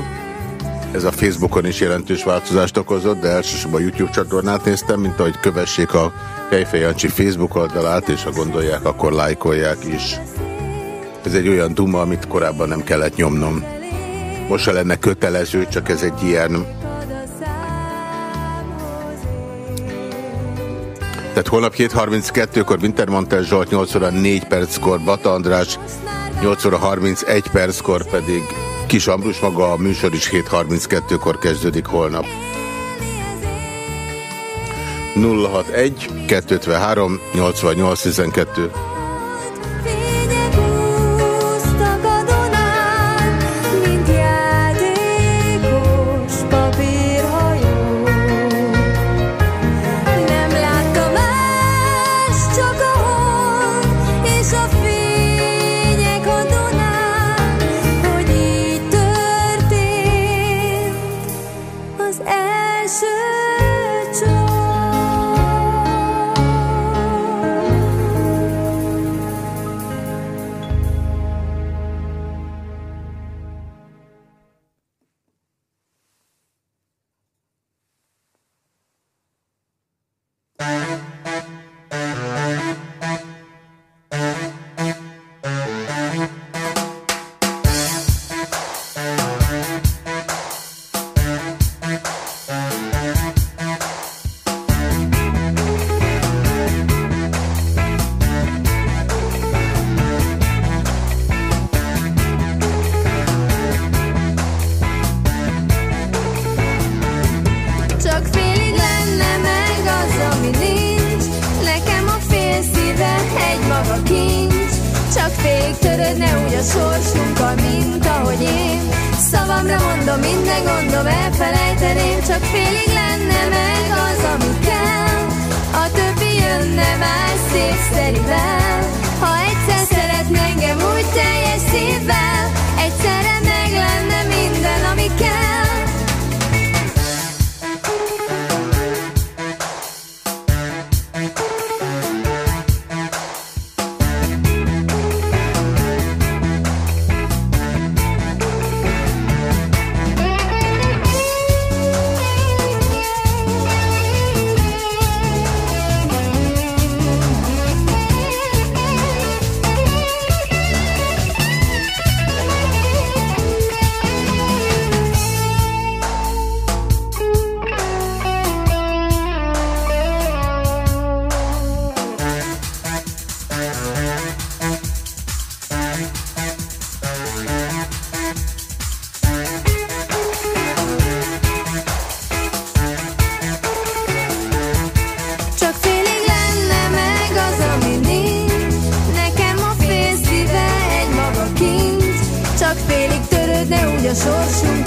Ez a Facebookon is jelentős változást okozott, de elsősorban a YouTube csatornát néztem, mint ahogy kövessék a Kejfej Jancsi Facebook oldalát, és ha gondolják, akkor lájkolják is. Ez egy olyan duma, amit korábban nem kellett nyomnom. Most se lenne kötelező, csak ez egy ilyen... Tehát holnap 7.32-kor Wintermantel Zsolt, 8 óra 4 perckor Bata András, 8 óra 31 perckor pedig Kis Ambrus maga, a műsor is 7.32-kor kezdődik holnap. 061 253 88 12 törődne úgy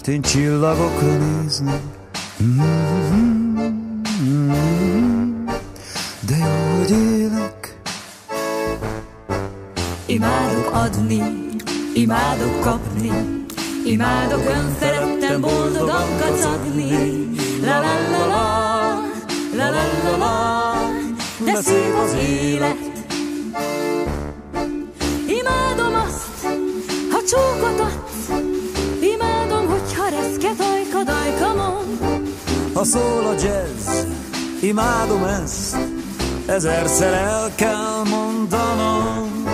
Estén csillagokra nézni. Mm-hmm. De jó, hogy élek, Imádok adni, imádok kapni, imádok önfeledten boldogan kacagni. La la la la, la la la la, de szép az élet. Imádom azt, ha csókot Ha szól a jazz, imádom ezt, ezerszer el kell mondanom.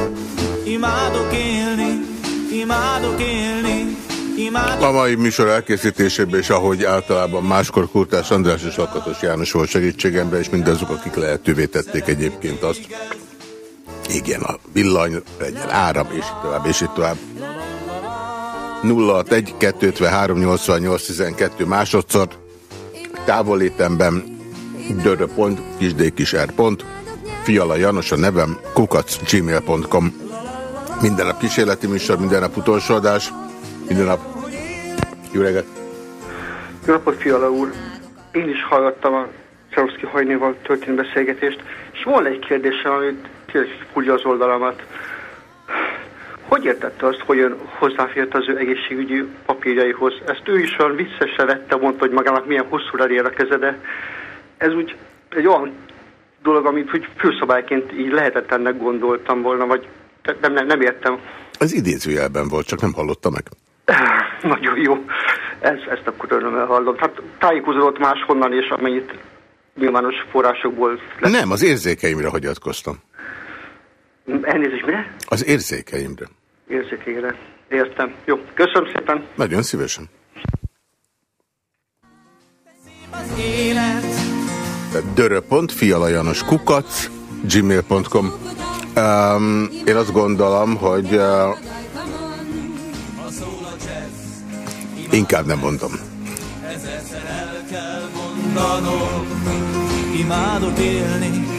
Imádok élni, imádok élni, imádok... A mai műsor elkészítésében és ahogy általában máskor Kurtás András és Lakatos János volt segítségemre, és mindazok, akik lehetővé tették egyébként azt, igen, a villany, legyen áram, és így tovább, és így tovább. 061 253 88 12 másodszor, távolétemben dörö.pont, kisdékisr. Fiala Janos a nevem, kukac gmail.com. Minden nap kísérleti műsor, minden nap utolsó adás, minden nap. Jó reggelt! Jó napot, Fiala úr! Én is hallgattam a Csaruszki hajnéval történő beszélgetést, és volna egy kérdésem, amit tényleg fúrja az oldalamat. Hogy értette azt, hogy ön hozzáfért az ő egészségügyi papírjaihoz? Ezt ő is olyan viccesen vette, mondta, hogy magának milyen hosszúra ér a keze, de ez úgy egy olyan dolog, amit úgy főszabályként így lehetetlennek gondoltam volna, vagy nem, nem, nem értem. Ez idézőjelben volt, csak nem hallotta meg. (laughs) Nagyon jó. Ez, ezt akkor örömmel hallom. Hát tájékozódott máshonnan, és amennyit nyilvános forrásokból... Lett. Nem, az érzékeimre hagyatkoztam. Elnézést, mire? Az érzékeimre. Érzékeimre. Értem. Jó, köszönöm szépen. Nagyon szívesen. Dörö.fialajanos kukac gmail.com um, Én azt gondolom, hogy uh, inkább nem mondom. Imádok élni, imádok...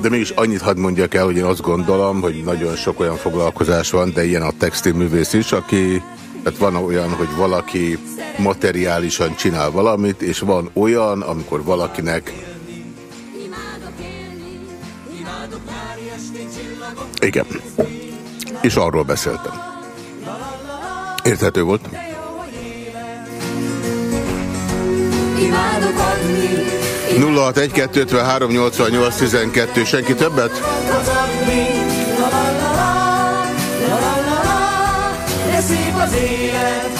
De mégis annyit hadd mondjak el, hogy én azt gondolom, hogy nagyon sok olyan foglalkozás van, de ilyen a textilművész is, aki, tehát van olyan, hogy valaki materiálisan csinál valamit, és van olyan, amikor valakinek Igen. És arról beszéltem. Érthető volt? Imádok adni, 061 88 12 Senki többet? de szép az élet.